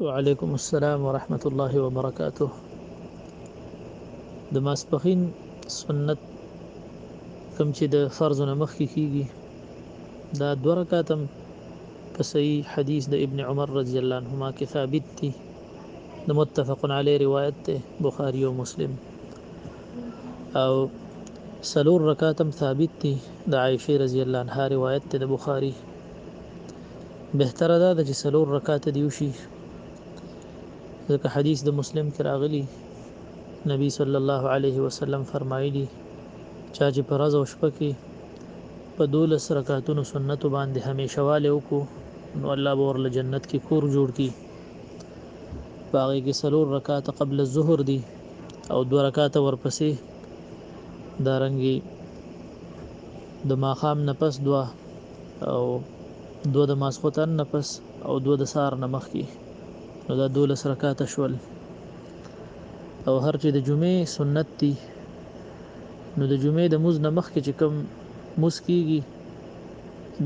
وعلیکم السلام ورحمت الله وبرکاته د ماسپخین سنت کم چې د فرض نه مخکې کیږي دا دوه رکعات هم په صحیح حدیث د ابن عمر رضی الله عنهما کې ثابت دي د متفق علی روایت ده بخاری او مسلم او سلور رکعات هم ثابت دي د عائشه رضی الله عنها روایت ده د بخاری بهتره دا ده چې څلور رکعات دی وشي ځکه حدیث د مسلم کې راغلی نبی صلی الله علیه وسلم فرمایلی چا چې پر ورځ او شپه کې په 12 رکعاتونو سنت باندې همیشه والي وکړو نو الله به ورله جنت کې کور جوړ کړي باغې کې څلور رکعات قبل الظهر دي او دو رکعات ورپسې دارنګي د ماقام نفس دوا او دوه د ماسخوتن نه پس او دوه د سار نه مخکې نو دا دولس رکعاته شول او هر چې د جمعې سنت دي نو د جمعې د موز نه مخکې چې کوم موس کیږي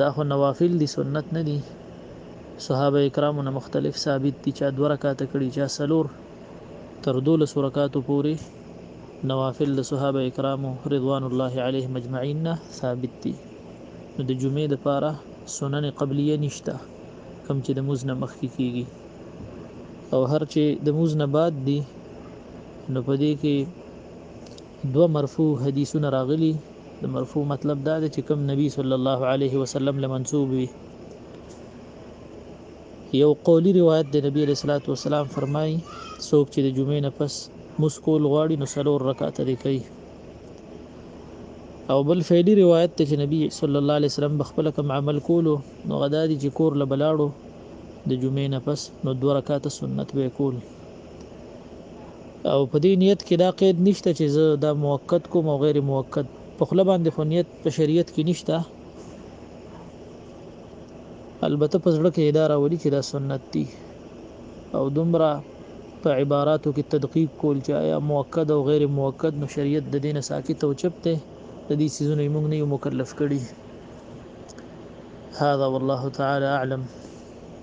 دا خو نوافل دي سنت نه دي صحابه کرامو نه مختلف ثابت دي چا دوه رکعاته کړي چا سلور تر دولس رکعاتو پورې نوافل د صحابه کرامو رضوان الله علیهم اجمعین ثابت دي نو د جمعې دپاره سنن قبلیه نشته کوم چې د موز نه مخکې کیږي او هر چې د موز نه بعد دي نو په دې کې دوه مرفوع حدیثونه راغلي د مرفوع مطلب دا دی چې کوم نبی صلی الله علیه وسلم له منسوب وي یو قولی روایت د نبی علیہ الصلوۃ والسلام فرمایي څوک چې د جمعې نه پس مسکول غواړي نو څلور رکعات لري کوي او بل فعلی روایت ته چې نبی صلی الله علیه وسلم بخپل کوم عمل کولو نو غدا دي چې کور لبلاړو د جمعې نه پس نو دوه رکعاته سنت به کول او په دې نیت کې دا قید نشته چې زه دا موقت کوم او غیر موقت په خله باندې خو نیت په شریعت کې نشته البته په زړه کې اداره ولي چې دا سنت دي او دومره په عباراتو کې تدقیق کول چې ایا مؤکد او غیر مؤکد نو شریعت د دې نه ساکت او چپ دی د دې څیزونو موږ نه یو مکلف کړي هذا والله تعالی اعلم